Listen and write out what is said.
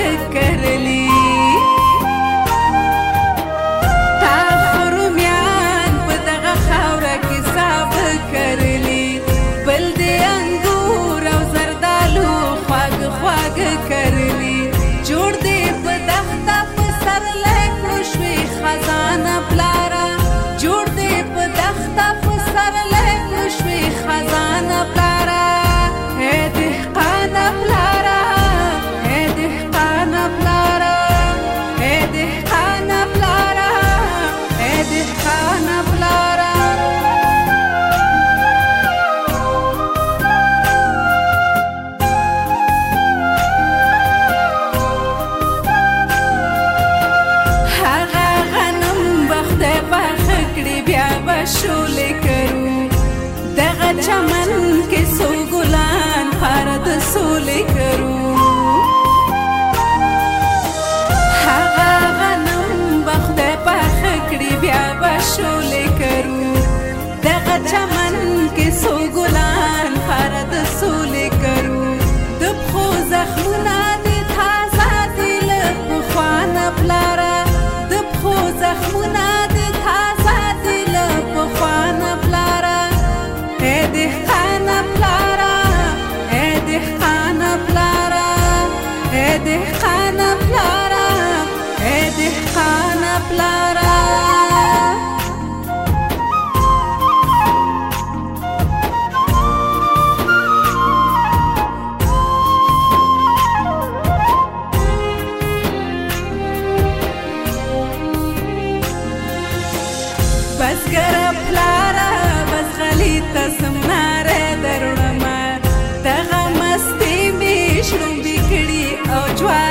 ek شولې کرو دغه چمن کې سو ګلان خار د سولې کرو هغه غنم بخت پخ کړی بیا به شولې کرو دغه چمن کې سو ګلان بس ګره پلاره بس غلی تسم ناره دروړم دغه مستي می شړومبې کړي او جوار